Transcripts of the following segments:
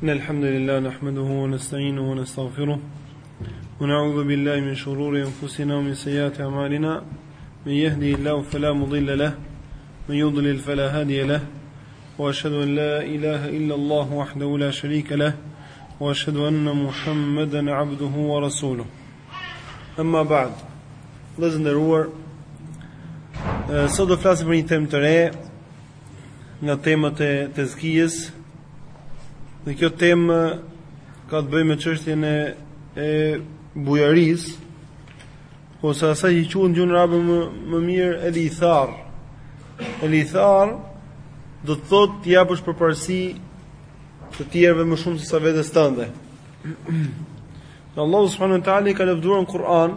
إن الحمد لله نحمده ونستعينه ونستغفره ونعوذ بالله من شرور أنفسنا ومن سيئات أعمالنا من يهدي الله فلا مضل له من يضلل فلا هادي له وأشهد أن لا إله إلا الله وحده لا شريك له وأشهد أن محمدا عبده ورسوله أما بعد لازم nderuar, صدف لازم flasim për nga temat e tezkijes dhe kjo temë ka të bëjë me çështjen e e bujarisë ose asaj që quhet në gjuhën arabe më, më mirë el ithar. El ithar do të thotë të japësh përparësi të tjerëve më shumë se sa vetes tënde. Allahu subhanahu wa taala ka lëvduar në Kur'an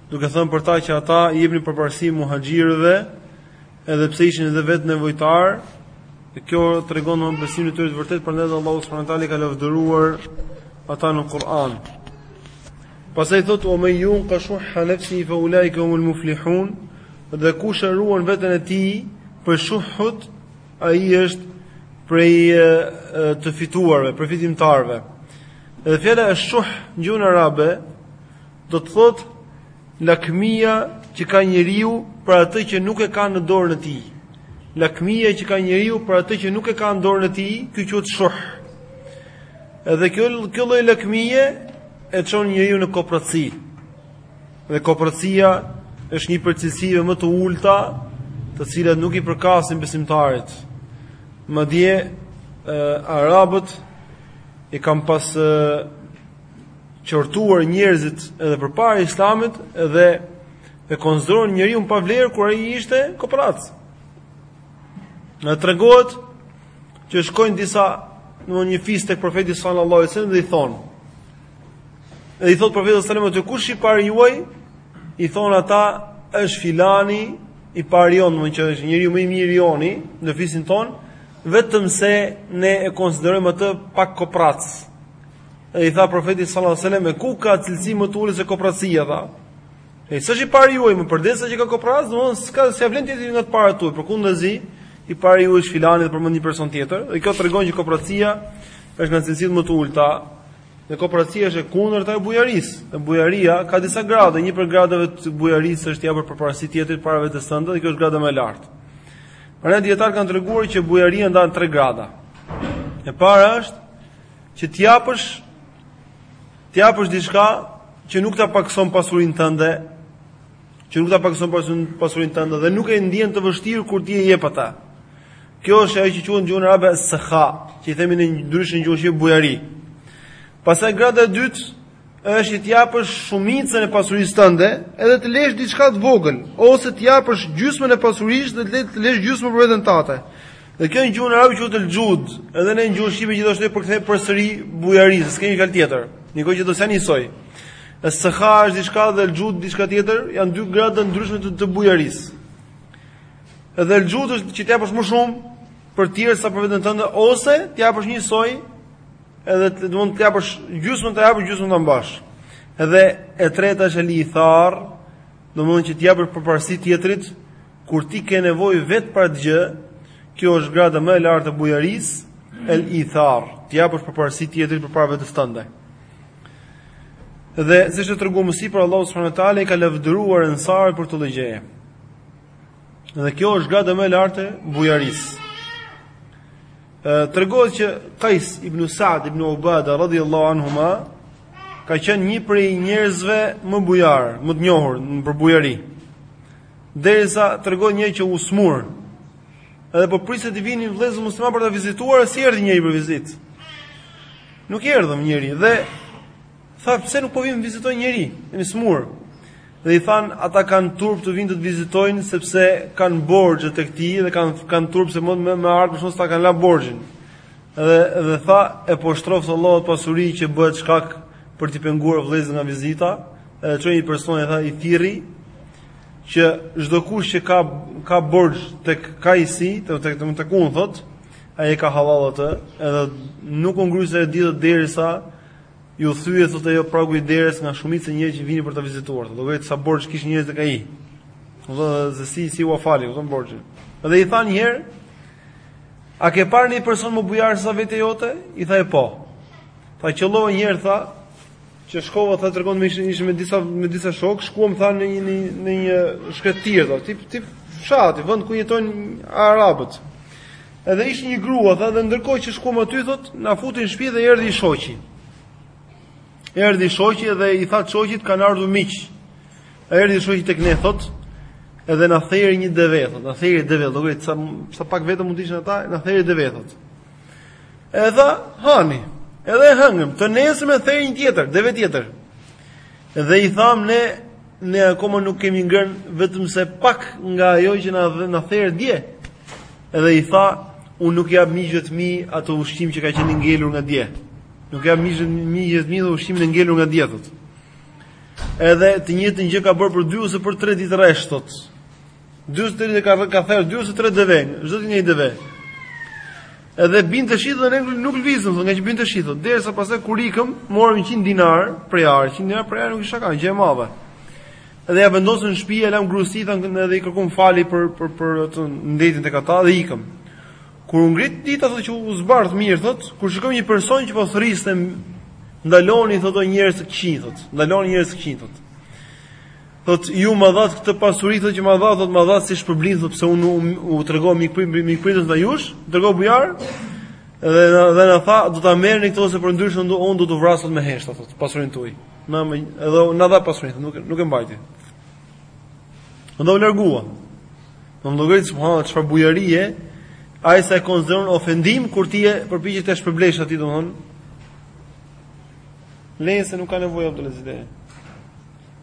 duke thënë për ta që ata i jepnin përparësi muhaxhirëve edhe pse ishin edhe vetë nevojtarë, dhe kjo tregon domethënë besimin e tyre të vërtetë, prandaj edhe Allahu subhanahu teala ka lavdëruar ata në Kur'an. Pastaj thotë wa man yuqa shuhha nafsihi fa ulaika humul muflihun, dhe kush e ruan veten e tij prej shuhut, ai është prej të fituarve, prej fitimtarëve. Edhe fjala esh-shuh në gjuhën arabe Do të thotë lakmia që ka njeriu për atë që nuk e ka në dorën e tij. Lakmia që ka njeriu për atë që nuk e ka në dorën e tij, ky quhet shuh. Edhe kjo kjo lloj lakmie e çon njeriun në kopraci. Dhe kopracia është një prej cilësive më të ulta, të cilat nuk i përkasin besimtarit. Madje arabët i kanë pas qortuar njerëzit edhe përpara Islamit dhe e konsideronin njeriun pa vlerë kur ai ishte koprac. Na tregohet që shkojnë disa në një fis tek profeti sallallahu alajhi wasallam dhe i thonë dhe i thotë profeti sallallahu alajhi wasallam kush i pari juaj i thonë ata është filani i pari jonë, domethënë është njeriu më i mirë joni në fisin tonë, vetëm se ne e konsiderojmë atë pak koprac. Dhe i tha profeti sallallahu alajhi wasallam, "Ku ka cilësi më të ulët se kopracia?" tha. Ai s'është i pari juaj, përderisa qenka koprac, domthonë s'ka s'ia vlen të jetë nga të parët tuaj, përkundazi i pari juaj është filani dhe përmend një person tjetër, dhe kjo tregon që kopracia është nga cilësitë më të ulëta. Dhe kopracia është e kundërta e bujarisë. Dhe bujaria ka disa grade, një prej gradave të bujarisë është t'i japësh përparësi tjetrit para vetes tënde, dhe kjo është grada më e lartë. Pra dijetarët kanë treguar që bujaria ndahet në tre grada. E para është Që të japësh të japësh diçka që nuk ta pakëson pasurinë tënde, që nuk ta pakëson pasurinë tënde dhe nuk e ndjen të vështirë kur ti e jep atë. Kjo është ajo që quhet në gjuhën arabe sakha, që i themi ne ndryshe në gjuhë bujari. Pastaj grada e dytë është që të japësh shumicën e pasurisë tënde, edhe të lesh diçka të vogël, ose të japësh gjysmën e pasurisë dhe të lesh gjysmën për veten tënde. Dhe kjo në gjuhën arabe quhet al-jud, edhe në gjuhën shqipe gjithashtu e përkthej përsëri bujari, s'e kemi fjalë tjetër. Mirëpo nuk do të janë njësoj. As-sakha është diçka dhe al-jud diçka tjetër, janë dy grada të ndryshme të, të bujarisë. Edhe al-jud është që të japësh më shumë për të tjerë sa për veten tënde ose të japësh njësoj, edhe të duan të japësh gjysmën të japësh gjysmën ta mbash. Edhe e treta është al-ithar, domthonjë që t'i japësh përparësi tjetrit, Kur ti ke nevojë vetë për atë gjë, kjo është grada më e lartë e bujarisë, el ithar, t'i japësh përparësi tjetrit përpara vetes tënde. Dhe siç e treguam më sipër, Allahu subhanahu wa taala i ka lavdëruar ensarët për të tillë gjëje. Dhe kjo është grada më e lartë e bujarisë. Tregohet që Qais ibn Sa'd ibn Ubada radhiyallahu anhuma ka qenë një prej njerëzve më bujarë, më të njohur për bujari. Derisa tregohet që u smur. Edhe po priste t'i vinin vëllezër muslimanë për ta vizituar, s'i erdhi njeri për vizitë. Nuk i erdhi njeri dhe tha pse nuk po vjen më vizitojë njeri, jam i smur. Dhe i thanë ata kanë turp të vinë të të vizitojnë sepse kanë borxhe tek ti dhe kanë kanë turp s'e mund me, me ardh për shkak s'e kanë la borxhin. Dhe dhe tha e poshtroftë Allahu pasuri që bëhet shkak për t'i penguar vëllezër nga vizita, edhe çoi një person i tha i thirri që çdo kush që ka ka borxh tek Kajsi, të tek të tek unë thot, ai e ka hallall atë, edhe nuk u ngryse ajo ditë derisa iu thye thot ajo pragu i derës nga shumica e njerëzve që vinin për ta vizituar. Domethënë sa borxh kishin njerëz tek ai. Domethënë se si si ua fali, domethënë borxhin. Dhe i tha një herë, a ke parë një person më bujar se sa vetja jote? I tha e po. Tha qëllova një herë tha, Që shkova tha tregon ne ishim, ishim me disa me disa shokë, shkuam tha në një në një shkretëtirë, tha, tip tip fshati, vend ku jetojnë arabët. Edhe ishte një grua tha dhe ndërkohë që shkuam aty thot, na futin në shtëpi dhe erdhi shoqi. Erdhi shoqi dhe i tha shoqit kanë ardhur miq. Erdhi shoqi tek ne thot, edhe na theri një deve thot, na theri deve, domethënë sa sa pak vetëm mund të ishin ata, na theri deve thot. E tha, hani, edhe e hëngëm, të nesërmen theri një tjetër, deve tjetër. Dhe i thamë ne, ne akoma nuk kemi ngrën vetëm se pak nga ajo që na na there dje. Edhe i tha, unë nuk i jap miqve të mi atë ushqim që ka qenë i ngelur nga dje. Nuk i jap miqve të mi të mi ushqimin e ngelur nga dje thotë. Edhe të njëjtën gjë ka bërë për dy ose për tre ditë rresht thotë. Dy ose tre ditë ka ka therë dy ose tre deve, çdo ditë një deve. Edhe binte shi thotë ne nuk lëvizëm, ngaqë binte shi thotë. Derisa pastaj kur ikëm, morëm 100 dinar prej ari, 100 dinar prej ari nuk ish aq gjë e madhe. Edhe ia vendosëm në shtëpi, ia lam gruas së tij këndë edhe i kërkum falje për për për atë ndejtjen tek ata dhe ikëm. Kur u ngrit dita thotë që u zbardh mirë thotë, kur shikoj një person që po thërriste ndaloni thotë njerëz të këqinj thotë, ndaloni njerëz të këqinj thotë. Thot ju më dhat këtë pasuri thot që më dhat thot më dhat si shpërblim thot pse unë u tregova mikprit mikpritës ndaj jush, u tregova bujar dhe na dhe na tha do ta merrni këtë se përndryshe unë do, do t'ju vras thot me heshtë thot pasurinë tuaj. Na më edhe na dha pasurinë nuk nuk e mbajti. Edhe u largua. Llogarit subhanallah çfarë bujarie ai sa e konsideron ofendim kur ti përpiqesh ta shpërblesh atë domthon. Leje se nuk ka nevojë absolutisht.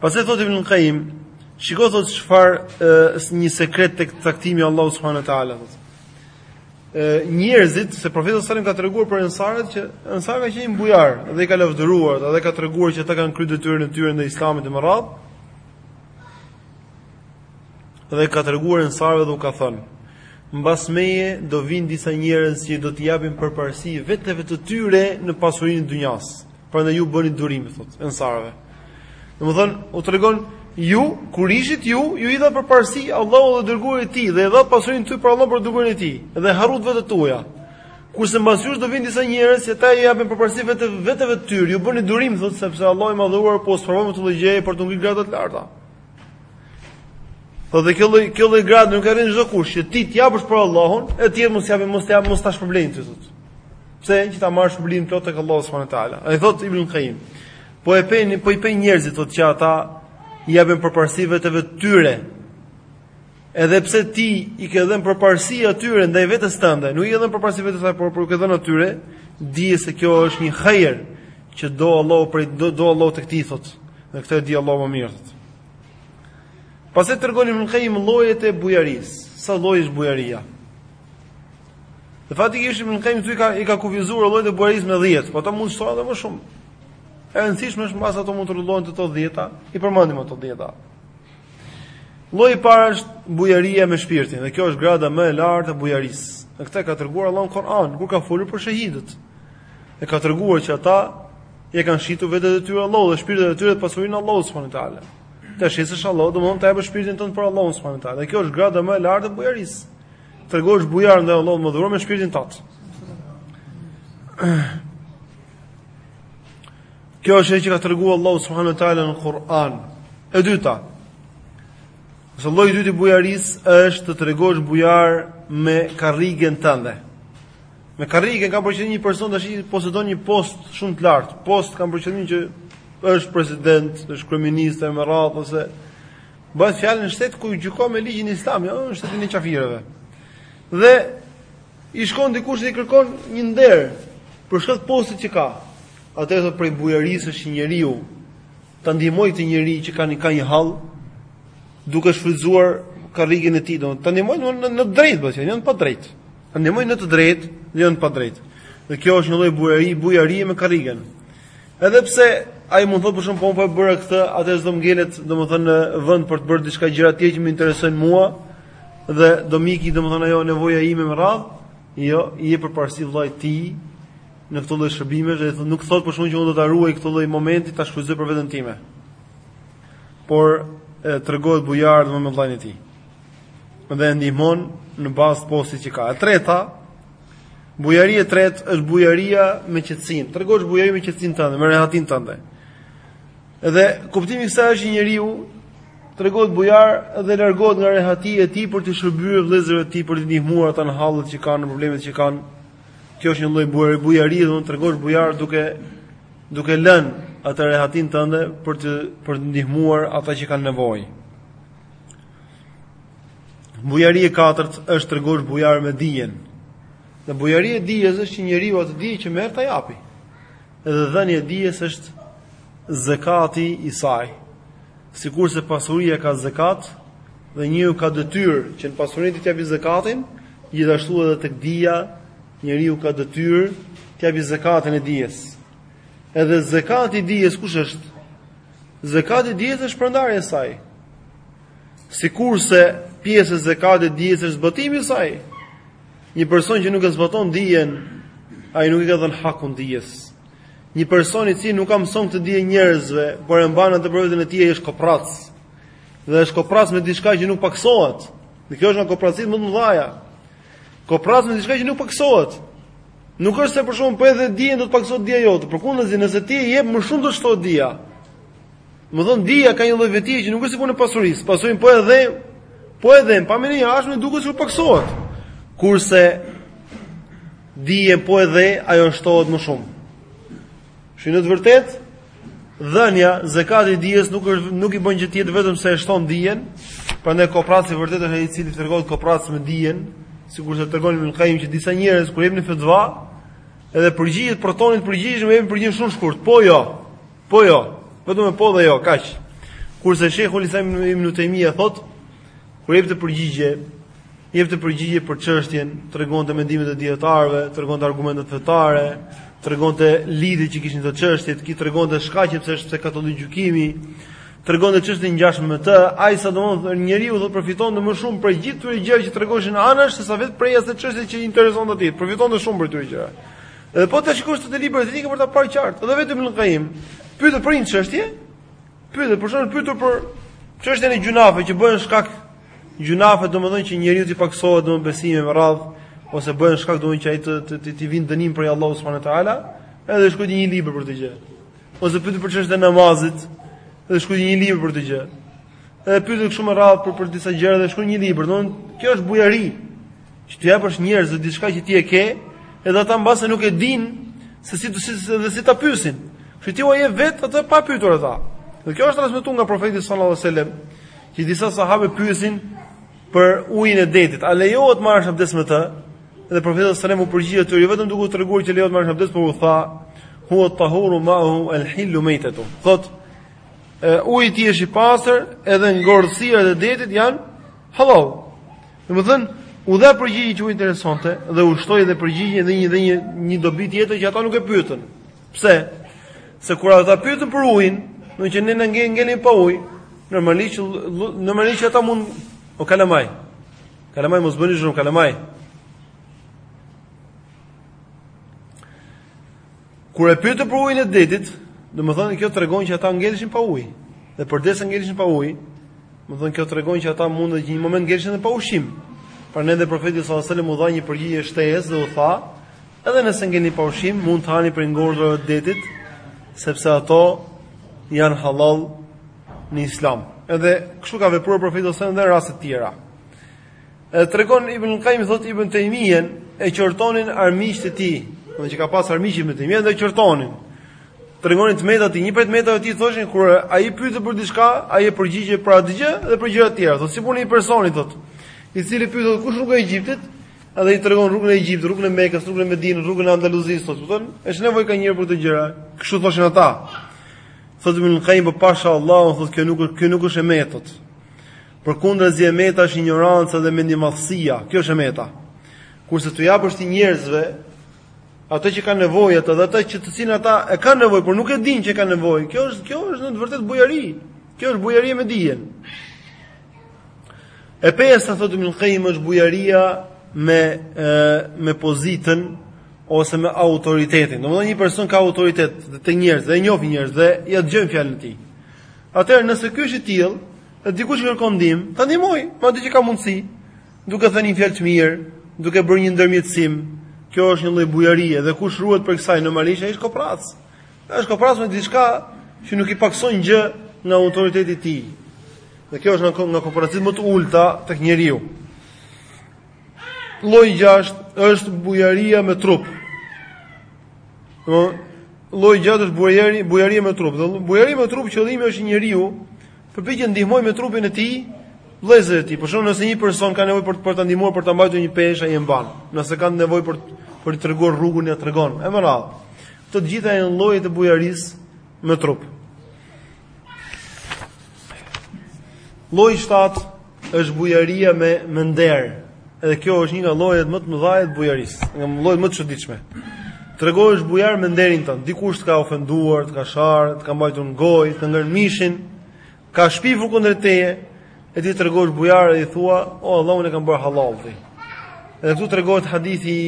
Pastaj thotë Ibn Qayyim, shiko thotë çfarë është një sekret tek caktimi i Allahut subhanehu teala thotë. Ë njerëzit se profeti sallallahu alajhi wasallam ka treguar për ensarët që ensarët kanë qenë bujar dhe i ka lavdëruar dhe ka treguar që ata kanë kryer detyrën e tyre ndaj Islamit e me radhë. Dhe u ka treguar ensarëve dhe u ka thënë Mbas meje do vijnë disa njerëz që do t'i japin përparësi veteve të tyre në pasurinë e dynjasë. Prandaj ju bëni durim, thotë ensarëve. Domethënë, u tregon ju kur ishit ju, ju i dhatë përparësi Allahut dhe të dërguarit të tij dhe e dhatë pasurinë tuaj për Allahun për të dërguarin e tij dhe harrut vetet tuaja. Kurse mbas jush do vijnë disa njerëz që ata i japin përparësi vetë veteve të tyre. Ju bëni durim, thotë sepse Allahu i madhuar po ju sprovon me këtë gjë për t'ju ngritur gradat e larta. Po dhe kjo lloj kjo lloj gradë nuk e arrin çdokush, që ti të japësh për Allahun, e tjerët mos japin, mos të japin, mos ta shpërblejnë ty thotë. Pse që ta marrësh shpërblimin e plotë tek Allahu subhanahu wa taala. Ai thotë Ibn Qayyim, po i pe, po i pe njerëzit thotë që ata i japin përparësi veteve të tyre. Edhe pse ti i ke dhënë përparësi atyre ndaj vetes tënde, nuk i ke dhënë përparësi vetes tënde, por i ke dhënë atyre, dije se kjo është një hajër që do Allahu prej do, do Allahu tek ti thot. Dhe këtë e di Allahu më mirë. Thot. Pasi tregon Ibn Qayyim llojet e bujaris, sa lloj është bujaria. Në fakt Ibn Qayyim këtu ka i ka kufizuar llojet e bujaris me 10, po ato mund të shtohen edhe më shumë. E rëndësishme është mbase ato mund të rrëllohen te këto 10-a, i përmendim ato 10-a. Lloji i parë është bujaria me shpirtin, dhe kjo është grada më e lartë e bujarisë. Në këtë ka treguar Allahu në Kur'an, kur ka folur për shahidët. E ka treguar që ata i kanë shitur vetet e tyre Allahut dhe shpirtet e tyre e pasurinë Allahut subhanahu wa taala. T'ia shesësh Allahut, domthonë të japësh shpirtin tënd për Allahun subhanahu wa taala. Dhe kjo është grada më e lartë e bujarisë. Tregohesh bujar ndaj Allahut më dhuron me shpirtin tënd. Kjo është ajo që ka treguar Allahu subhanahu wa taala në Kur'an. E dyta, se lloji i dytë i bujarisë është të tregosh bujar me karrigen tënde. Me karrigen ka për qëllim një person tash që posedon një post shumë të lartë. Post kanë për qëllim që është president, është kryeministër e me radhë ose bëhet fjala në shtet ku gjykon me ligjin islam, jo në shtetin e kafirëve. Dhe I shkon dikush dhe i kërkon një nder për shkak të postit që ka. Atëherë thotë prej bujarisë është një njeriu ta ndihmoj këtë njeri që kanë ka një hall duke shfrytzuar karrigen e tij, do ta ndihmoj në në, në të drejtë, domethënë, jo në padrejt. Ta ndihmoj në të drejtë, jo në padrejt. Dhe kjo është një lloj bujari, bujari me karrigen. Edhe pse ai mund të thotë për shembull po po bëra këtë, atë s'do më ngelet, domethënë në vend për të bërë diçka gjëra të tjera që më interesojnë mua, Dhe do më iki domethënë ajo nevoja ime me radhë, jo, i jep përparësi vëllait të tij në këto lloj shërbime, dhe nuk thotë për shembull që unë do ta ruaj këtë lloj momenti ta shfrytëzoj për veten time. Por tregohet bujar domethënë me vëllain e tij. Dhe e ndihmon në bazë të postit që ka. E treta, bujaria e tretë është bujaria me qetësinë. Tregosh bujari me qetësinë tënde, me rehatin tënde. Dhe kuptimi i kësaj është një njeriu tregohet bujar dhe largohet nga rehati e tij për t'i shërbyer vëllezërve të tij për t'i ndihmuar ata në hallet që kanë, në problemet që kanë. Kjo është një lloj bujari, bujari do të tregosh bujar duke duke lënë atë rehatin tënde për të për të ndihmuar ata që kanë nevojë. Bujari e katërt është tregosh bujar me dijen. Dhe bujaria e dijes është që njeriu atë dije që merr ta japi. Edhe dhënia e dijes është zakati i saj. Sikurse pasuria ka zakat dhe njeriu ka detyrë që në pasurinë të japë zakatin, gjithashtu edhe tek dija njeriu ka detyrë të japë zakatin e dijes. Edhe zakati i dijes kush është? Zakati i dijes është shpërndarja e saj. Sikurse pjesë e zakatit të dijes është zbatimi i saj. Një person që nuk e zbaton dijen, ai nuk i ka dhënë hakun dijes. Një person i cili nuk ia mëson këtë dije njerëzve, por e mban atë për veten e tij është koprrac. Dhe është koprrac me diçka që nuk paksohet. Dhe kjo është nga koprracitë më të mëdha. Koprrac me diçka që nuk paksohet. Nuk është se për shembull po e dhe dijen do të paksohet dija jote. Përkundazi, nëse ti e jep më shumë do të shtohet dija. Domethënë dija ka një lloj vetie që nuk është sikur puna e pasurisë, pasurin po e dhe, po e dhe, pamjen e jashtme duket sikur paksohet. Kurse dijen po e dhe, ajo shtohet më shumë. Shi në të vërtet, dhënia, zekati i dijes nuk, është, nuk i bën gjë tjetër vetëm se e shton dijen, prandaj koprac i vërtetë është ai i cili tregohet koprac me dijen, sikurse tregon Ibn Kajim që disa njerëz, kur jepnin fetva, edhe përgjigjet përtonin të përgjigjen, me një përgjigje shumë shkurt, po jo, Po jo, vetëm me po dhe jo, kaq. Kurse Sheikhul Islam Ibn Taymija thot, kur jepte përgjigje, jepte përgjigje për çështjen, tregonte mendimet e dijetarëve, tregonte argumentet fetare, tregonte lidhjet që kishin këto çështjet, i tregonte shkaqet se pse ka këtë lloj gjykimi, tregonte çështje të ngjashme me të, aq sa domethënë njeriu do përfitonte më shumë prej gjithë këto gjëra që tregoshin anash se sa vetë prej asaj çështje që i interesonte ta dijë, përfitonte më shumë prej këto gjëra. Dhe po të shikosh ti librat e tij ke për ta parë qartë, edhe vetë Ibn Qayyim, pyetet për një çështje, pyetet për shembull pyetet për çështjen e gjynaheve që bëhen shkak gjynahet, domethënë që njeriut t'i paksohet domethënë besimi me radh ose bëhen shkak domethënë që ai të të të, t'i vijë dënim prej Allahut subhanahu wa taala, edhe shkruan një libër për këtë gjë. Ose pyetet për çështjen e namazit, edhe shkruan një libër për këtë gjë. Edhe pyetet kështu me radh për për disa gjëra dhe shkruan një libër, domethënë kjo është bujari. Që t'u japësh njerëzve diçka që ti e ke, edhe ata mbase nuk e dinë se si si dhe si ta pyesin. Kështu ti u jep vet atë pa pyetur ata. Dhe kjo është transmetuar nga profeti sallallahu alajhi wasallam, që disa sahabë pyesin për ujin e detit. A lejohet të marrësh abdes me të? Dhe profeti sallallahu alajhi wasallam u përgjigj atyre jo vetëm duke u treguar që lejohet të marrësh abdes, por u tha: "Huwa at-tahuru ma'hu al-hillu maytatu." Thot, uji i tij është i pastër, edhe ngordhësirat e detit janë halal. Domethënë, u dha përgjigje që u interesonte dhe u shtoi edhe përgjigje dhe një dhe një një dobi tjetër që ata nuk e pyetën. Pse? Se kur ata pyetën për ujin, do të thotë që ngelin ngel pa ujë, normalisht normalisht që ata mund o kalamaj. Kalamaj mos bëni zhurmë kalamaj. Kur e pyetën për ujin e detit, domethënë kjo tregon që ata ngelëshin pa ujë. Dhe përderisa ngelëshin pa ujë, domethënë kjo tregon që ata mund që në një moment të ngelëshin edhe pa ushqim. Prandaj edhe profeti sallallahu alajhi wasallam u dha një përgjigje shtesë dhe u tha, edhe nëse ngelni pa ushqim, mund të hani prej ngordhësirave të detit, sepse ato janë halal në Islam. Edhe kështu ka vepruar profeti sallallahu alajhi wasallam edhe në raste të tjera. E tregon Ibn Qayyim thot Ibn Taymiyen e qortonin armiqtë e tij, domethënë që ka pas armiq Ibn Taymiyen dhe e qortonin. Tregonin të metat e tij, një prej metave të tij thoshin kur ai pyetet për diçka, ai përgjigjej për atë gjë dhe për gjëra të tjera. Thot si puna e personit thot, i cili pyetet kush është rruga e Egjiptit, edhe i tregon rrugën e Egjiptit, rrugën e Mekës, rrugën e Medinës, rrugën e Andaluzisë, thot, kupton? Ç'nevojë ka njeri për këto gjëra. Kështu thoshin ata. Thot Ibn Qayyim, po pasha Allahu, thot kjo nuk kjo nuk është e metë. Përkundrazi e meta është injoranca dhe mendjemadhësia. Kjo është e meta. Kurse t'u japësh ti njerëzve atë që kanë nevojë atë dhe atë që të cilin ata e kanë nevojë, por nuk e dinë që kanë nevojë. Kjo është kjo është në të vërtetë bujari. Kjo është bujari me dijen. E pesa thotë Ibn Qayyim është bujaria me e, me pozitën ose me autoritetin. Domethënë një person ka autoritet dhe të njerëz, dhe njeh njerëz dhe ja dëgjojnë fjalën e tij. Atëherë nëse ky është i tillë, dhe dikush i kërkon ndihmë, ta ndihmoj, me atë që ka mundësi, duke thënë një fjalë të mirë, duke bërë një ndërmjetësim. Kjo është një lloj bujarie dhe kush ruhet prej kësaj normalisht ai është koprac. Ai është koprac me diçka që nuk i pakson gjë nga autoriteti i tij. Dhe kjo është nga nga kopracitë më të ulta tek njeriu. Lloji gjashtë është bujaria me trup. Domthon lloji gjashtë është bujari, bujaria me trup. Dhe bujaria me trup qëllimi është njeriu përpiqet ndihmoj me trupin e tij vëllezërit e tij. Për shembull nëse një person ka nevojë për për ta ndihmuar për ta mbajtur një peshë ai e mban. Nëse ka nevojë për për t'i treguar rrugën ja tregon. E me radh. Këto të gjitha janë lloje të bujarisë me trup. Lloji 7 Është bujaria me me nder. Edhe kjo është një nga llojet më të mëdha të bujarisë, nga llojet më të çuditshme. Tregohesh bujar me nderin tënd. Dikush të ka ofenduar, të ka sharë, të ka marrë nëpër gojë, të ngrënë mishin, ka shpifu kundër teje, e ti tregohesh bujar dhe i thua, o Allah unë e kam bërë halal atë. Edhe këtu tregohet hadithi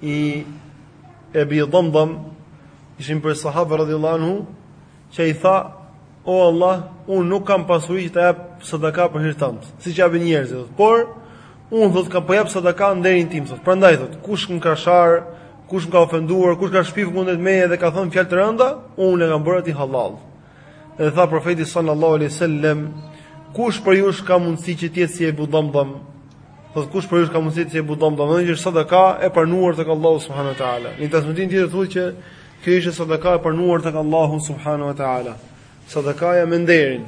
i Ebi Dhamdham, ishte prej sahabëve radhjullahu, që i tha, O Allah, unë nuk kam pasuri që të jap sadaka për hir tënd, siç japin njerëzit, thotë, por unë thotë kam po jap sadaka nderin tim, thotë. Prandaj thotë, kush më ka sharë, kush më ka ofenduar, kush ka shpifur kundër meje dhe ka thënë fjalë të rënda, unë e kam bërë atë halal. Dhe tha profeti sallallahu alaihi wasallam, kush prej jush ka mundësi që të jetë si Abu Dhamdham? Thotë kush prej jush ka mundësi të jetë si Abu Dhamdham? Do të thotë sadaka e pranuar tek Allahu subhanahu wa taala. Në transmetim tjetër thotë që Kjo ishte sadaka e pranuar tek Allahu subhanahu wa taala. Sadakaja me nderin.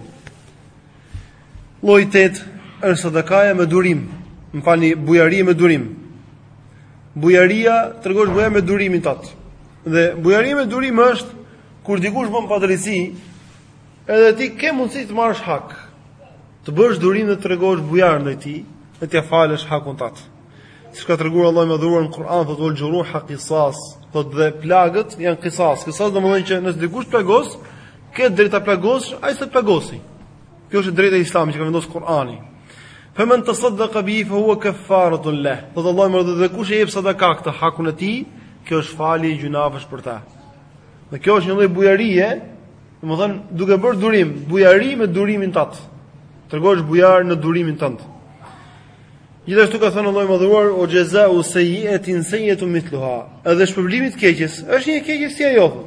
Lloji 8 është sadakaja me durim. Më falni, bujaria me durim. Bujaria tregon bujaria me durimin tat. Dhe bujaria me durim është kur dikush bën padrejti, edhe ti ke mundësi të marrësh hak. Të bësh durim dhe të tregosh bujar ndaj tij, dhe t'ia falësh hakun tat. Çka treguar Allahu i madhëruar n'Kur'an thotë wal juruha qisas, thotë dhe plagët janë qisas. Qisas domethënë që nëse dikush plagos, ke drejt ta plagos, ai si e plagosi. Kjo është drejta e Islamit që ka vendosur Kur'ani. Fa man tasaddaqa bihi fa huwa kafaratun lah. Thotë Allahu i madhëruar dhe kush e jep sadaka këtë hakun e tij, kjo është falje e gjynahesh për ta. Dhe kjo është një lloj bujarie, domethënë duke bërë durim, bujari me durimin tat. Tregosh bujar në durimin tënd. Gjithashtu ka thënë Allahu i Madhëruar, "Wa jazau sayyi'atin sayyi'atun mithluha." Edhe shpërblimi i keqes është një keqe si ajo.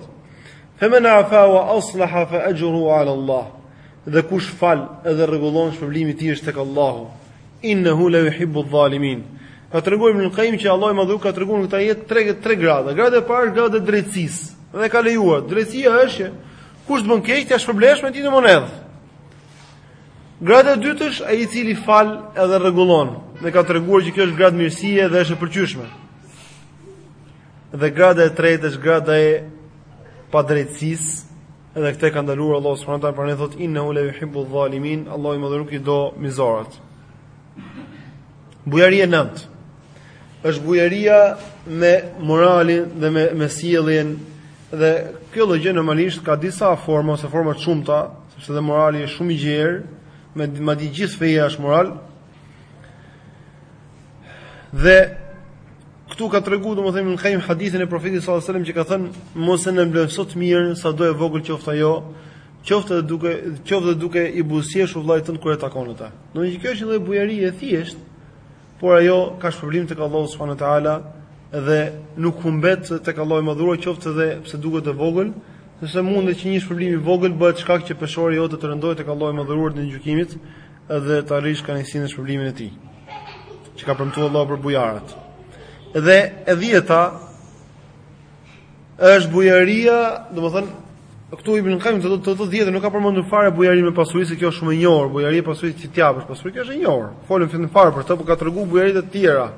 Femen afa wa aslaha fa ajruhu ala Allah. Dhe kush fal edhe rregullon shpërblimi i tij është tek Allahu. Innahu la yuhibbu adh-dhalimin. Ka treguar Ibn Qayyim që Allahu i Madhëruar ka treguar në këtë ajet tre tre grada. Grada e parë është grada e drejtësisë. Dhe e ka lejuar. Drejtësia është kush të bën keq, t'ia shpërblesh me të njëjtën monedh. Grada e dytë është ai i cili fal edhe rregullon dhe ka treguar që kjo është gradë mirësie dhe është e pëlqyeshme. Dhe grada e tretë është grada e padrejtësisë, edhe këtë ka ndaluar Allahu subhanahu wa taala, prandaj thotë innahu la yuhibbu zalimin, Allahu i madhëruar nuk i do mizorat. Bujari e nëntë është bujaria me moralin dhe me, me sjelljen dhe kjo lloj gjë normalisht ka disa forma ose forma të shumta sepse dhe morali është shumë i gjerë me, madje gjithë feja është moral dhe këtu ka tregu domethënë Ibn Qayyim hadithin e profetit s.a.s. që ka thënë mos e nënvlerëso të mirën sado e vogël qoftë ajo Qoftë edhe duke qoftë edhe duke i buzëqeshur vëllait tënd kur e takon atë. Domethënë kjo është një lloj bujarie e thjeshtë, por ajo ka shpërblim tek Allahu subhanahu wa taala dhe nuk humbet tek Allahu i madhëruar qoftë edhe pse duket e vogël, nëse mundet që një shpërblim i vogël bëhet shkak që peshorja jote të rëndohet tek Allahu i madhëruar ditën e gjykimit dhe të arrish kënaqësinë e shpërblimin e tij. Që ka premtuar Allahu për bujarët. Dhe e dhjeta Është bujaria, domethënë këtu Ibn Qayyim të thotë të dhjetë, nuk ka përmendur fare bujarinë me pasuri se kjo është shumë e njohur, bujaria e pasurisë që ti japësh pasuri, kjo është e njohur. Fol në fillim fare për të, por ka treguar bujaritë e tjera.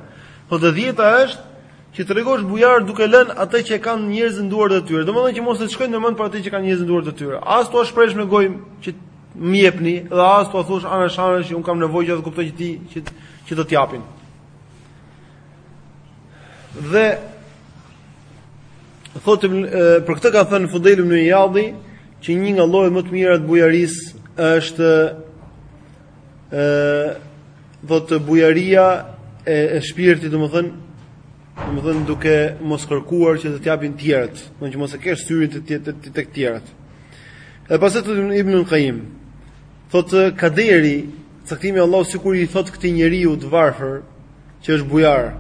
Po të dhjeta është që tregosh bujar duke lënë atë që kanë njerëzit në duart e tyre. Domethënë që mos të shkojë në mend për atë që kanë njerëzit në duart e tyre. As t'ua shprehsh me gojë që më jepni dhe as t'ua thosh anash anash që un kam nevojë që të kuptoj që ti që që të të japin. Dhe thotë për këtë ka thënë Fudejl ibn Ijadi që një nga llojet më të mira të bujarisë është ë do të bujaria e, e shpirtit, domethënë domethënë duke mos kërkuar që të japin të tjerët, domethënë që mos e kesh syrin te te te të tjerët. Edhe pastaj thotë Ibn Qayyim, thotë kaderi, caktimi i Allahut sikur i thotë këtij njeriu të varfër, që është bujar,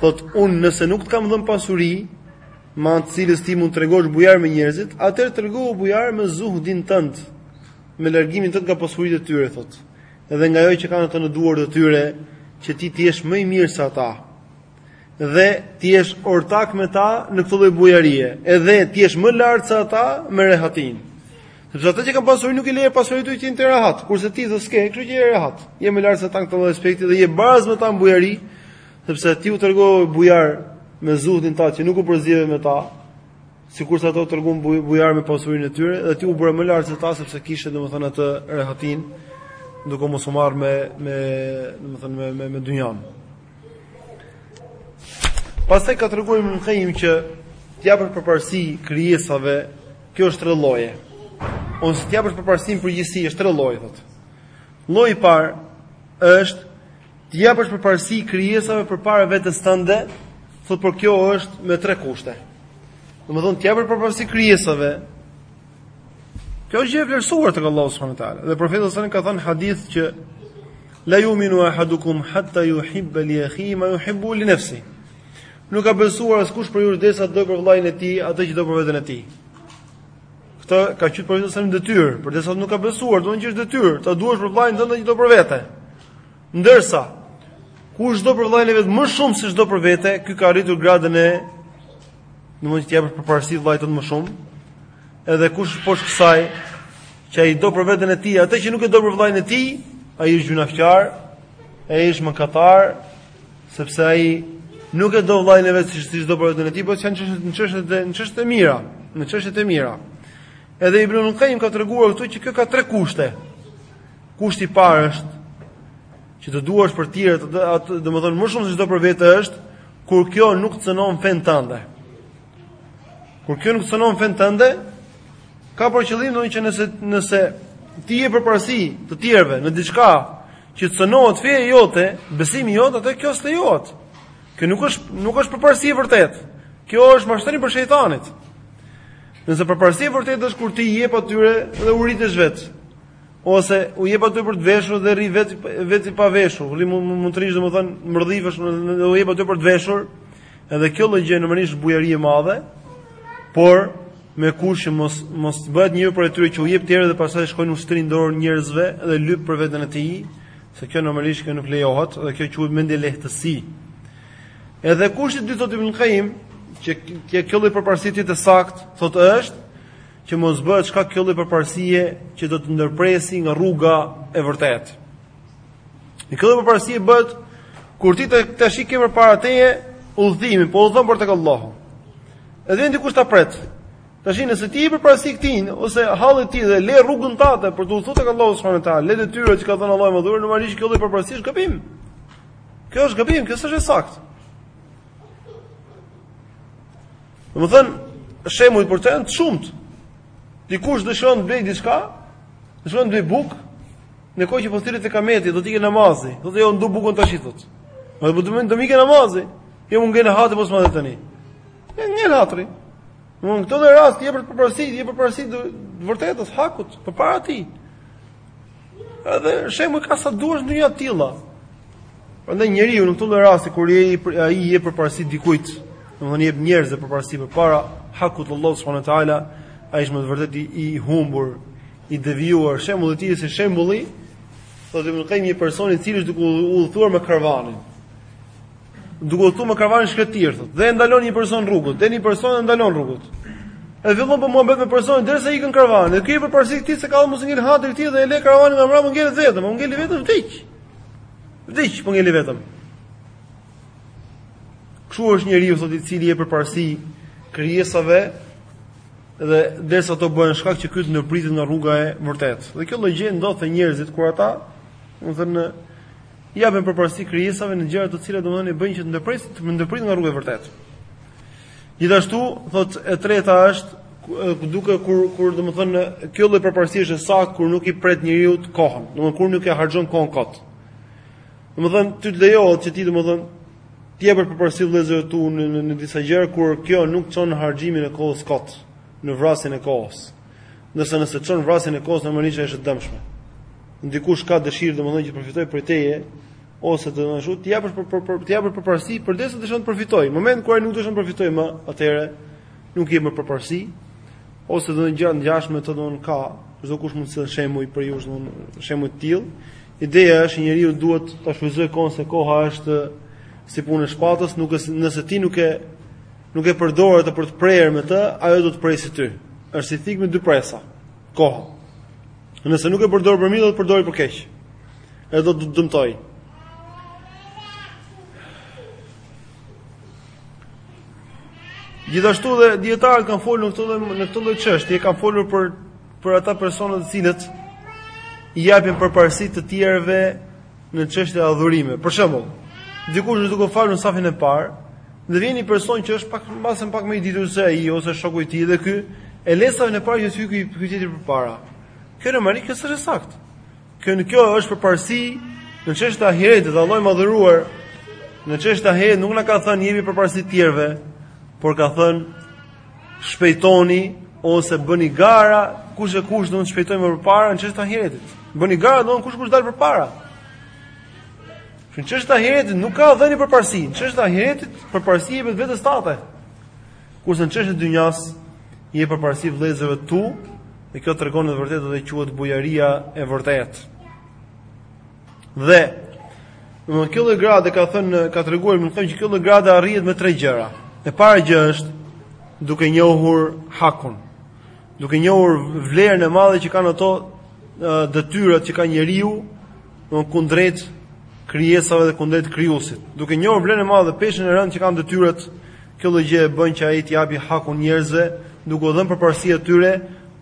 thotë unë nëse nuk të kam dhënë pasuri, me anë të cilës ti mund të tregohesh bujar me njerëzit, atëherë tregohu bujar me zuhdin tënd, me largimin tënd nga pasuritë e tyre, thotë. Edhe nga ajo që kanë ato në duar të tyre, që ti të jesh më i mirë se ata. Dhe të jesh ortak me ta në këtë lloj bujarie, edhe të jesh më lart se ata me rehatinë. Sepse ata që kanë pasuri nuk i lë pasuria të jenë të rehat, kurse ti s'ke, kështu që je rehat. Je më lart se ata në këtë aspekt dhe je baraz me ta në bujari, sepse ti u tregove bujar me zuhdin tënd që nuk u përzieve me ta, sikurse ata u treguan bujarë me pasurinë e tyre dhe ti u bëre më lart se ata sepse kishe domethënë atë rehatinë duke mos u marr me me domethënë me me, me dynjanë. Pastaj ka treguar Ibn Qayyim që t'i japësh përparësi krijesave Kjo është tre lloje. Ose të japësh përparësi në përgjithësi, është tre lloje thotë. Lloji i parë është të japësh përparësi krijesave përpara vetes tënde, thotë por kjo është me tre kushte. Domethënë të japësh përparësi krijesave. Kjo është gjë e vlerësuar tek Allahu subhanahu wa taala. Dhe profeti sallallahu alajhi wasallam ka thënë hadith që la yu'minu ahadukum hatta yuhibba li akhihi ma yuhibbu li nafsihi. Nuk ka besuar askush prej jush derisa të dojë për vëllain e tij atë që do për veten e tij. Këtë e ka quajtur veprën një detyrë, përderisa nuk ka besuar, do të thotë që është detyrë, ta duash për vëllain tënd atë që do për vete. Ndërsa kush do për vëllain e vet më shumë se ç'do për vete, ky ka arritur gradën e në mund t'i japësh përparësi vëllait më shumë. Edhe kush është poshtë kësaj që ai do për veten e tij, atë që nuk e do për vëllain e tij, ai është gjynahqar, ai është mëkatar, Sepse ai nuk e do për vllajën e vet siç siç do për veten e tij, por janë çështje në çështje të në çështje të mira, në çështje të mira. Edhe Ibn Qayyim ka treguar këtu që kjo ka tre kushte. Kushti i parë është që të duash për të tjerët, atë domethënë më shumë se ç'do për vete është kur kjo nuk cënon fenë tënde. Kur kjo nuk cënon fenë tënde, Ka për qëllim domethënë që nëse nëse ti jep përparësi të tjerëve në diçka që të cënohet feja jote, besimi jot, atë kjo s'lejohet. Kjo nuk është nuk është përparësi e vërtetë. Kjo është mashtrim prej shejtanit. Nëse përparësi e vërtetë është kur ti jep atyre dhe uritesh vet, ose u jep aty për të veshur dhe rri vet vet i paveshur, rri mund të rish domethënë mërdhifesh dhe u jep aty për të veshur, Edhe kjo lloj gjëje normalisht është bujari e madhe, por me kusht që mos mos të bëhet njëri prej tyre që u jep tjerëve dhe pastaj shkon u shtrin dorën njerëzve dhe lyp për veten e tij, se kjo normalisht kjo nuk lejohet dhe kjo quhet mendjelehtësi. Edhe kushti i dytë thotë Ibn Qayyim, që kjo kjo lloj përparësie të jetë e saktë, thotë është që mos bëhet çka kjo lloj përparësie që do ta ndërpresi nga rruga e vërtetë. Kjo lloj përparësie bëhet kur ti të tash e ke përpara teje udhëtimin, po udhëton për tek Allahu. Edhe vjen dikush ta pret. Tash nëse ti i jep përparësi këtij ose hallit tij dhe le rrugën tate për të udhëtuar tek Allahu subhanahu wa taala, le detyrën që ka dhënë Allahu në dorë, normalisht kjo lloj përparësie është gabim. Kjo është gabim, kjo s'është e saktë. Domethënë, shembujt për të janë të shumtë. Dikush dëshiron të blejë diçka, dëshiron të blejë bukë, Në kohë që po thirret ikameti, do të ikë namazi. Do të jo ndu bukën tash i thot. Po do të mund të m'ikë namazi. Jo më ngel hatri mos më dhe tani. Më ngel hatri. Në këto raste jepi përparësi, jepi përparësi të vërtetës, hakut, përpara tij. Edhe shembuj ka sa duash në gjëra tilla. Prandaj njeriu në këto raste kur ai ai jep përparësi dikujt, domethënë jep njerëzve përparësi përpara hakut të Allahut subhanahu wa taala, ai është me vërtet i humbur i devijuar, shembulli i tij është shembulli thotë Ibn Qayyim një person i cili është duke udhëtuar me karavanin. Duke udhëtuar me karvanin në shkretëtirë, thotë, dhe ndalon një person rrugës, dhe një person e ndalon rrugës. E fillon muhabet me personin derisa ikën karvani. Dhe ky i jep përparësi këtij se ka mos i ngel hatri tij dhe e le karvanin nga mbrapa ngel vetëm, po ngel vetëm vdiq. Vdiq po ngel vetëm. Kështu është njeriu sot i cili i jep përparësi krijesave Dhe derisa ato bëhen shkak që ky të ndërpritet nga rruga e vërtetë. Dhe kjo lloj gjë ndodh te njerëzit kur ata, domethënë, japin përparësi krijesave në gjëra të cilat domethënë i bëjnë që të ndërpresin, të ndërpritet nga rruga e vërtetë. Gjithashtu, thotë e treta është duke kur kur domethënë kjo lloj përparësie është e saktë kur nuk i pret njeriut kohën, domethënë kur nuk e harxhon kohën kot. Domethënë ty të lejohet që ti domethënë ti japësh përparësi vëllezërve tu në, në, në disa gjëra kur kjo nuk çon në harxhimin e kohës kot, në vrasjen e kohës. Nëse nëse çon në vrasjen e kohës normalisht është e dëmshme. Nëse dikush ka dëshirë domethënë që të përfitojë prej teje ose të domethënë ashtu, t'i japësh për për për t'i japësh përparësi përderisa dëshiron të përfitojë. Në momentin kur ai nuk dëshiron të përfitojë më, atëherë nuk i jep më përparësi ose domethënë gjëra të ngjashme të domethënë ka, çdokush mund të sjellë shembuj për ju, domethënë shembuj të tillë Ideja është që njeriu duhet ta shfrytëzojë kohën se koha është si punë e shpatës, nuk është nëse ti nuk e nuk e përdor atë për të prerë me të, ajo do të të presi ty. Është si thikë me dy presa. Koha. Nëse nuk e përdor për mirë, do të të përdori për keq. Edhe do të të dëmtojë. Gjithashtu dhe dijetarët kanë folur në këtë në këtë lloj çështje, kanë folur për për ata persona të cilët i japin përparësi të tjerëve në çështje të adhurimeve. Për shembull, dikush është duke u falur në safin e parë, dhe vjen një person që është pak mbase pak më i ditur se ai ose shoku i tij dhe ky e lë safin e parë që të hyjë ky ky tjetri përpara. Kjo në mari kjo është saktë. Kjo në kjo është përparësi në çështje të ahiretit, dhe Allahu i madhëruar në çështje të ahiretit nuk na ka thënë jepini përparësi të tjerëve, por ka thënë Shpejtoni ose bëni gara, kush e kush do të shpejtojë më përpara në çështjet e ahiretit. Bëni gara do të kush kush dal përpara. Në çështjet e ahiretit nuk ka dhënie përparësi. Në çështjet e ahiretit përparësi jepet vetes tënde. Kurse në çështjet e dynjasë i jep përparësi vëllezërve tu, dhe kjo tregon në të vërtetë dhe quhet bujaria e vërtetë. Dhe do kjo lloj grade ka thënë ka treguar domethënë që kjo lloj grade arrihet me tre gjëra. E para gjë është duke njohur hakun, duke njohur vlerën e madhe që kanë ato detyrat që ka njeriu në kundrejt krijesave dhe kundrejt krijuesit. Duke njohur vlerën e madhe dhe peshën e rëndë që kanë detyrat, kjo lloj gjë e bën që ai t'u japi hakun njerëzve, duke u dhënë përparësi atyre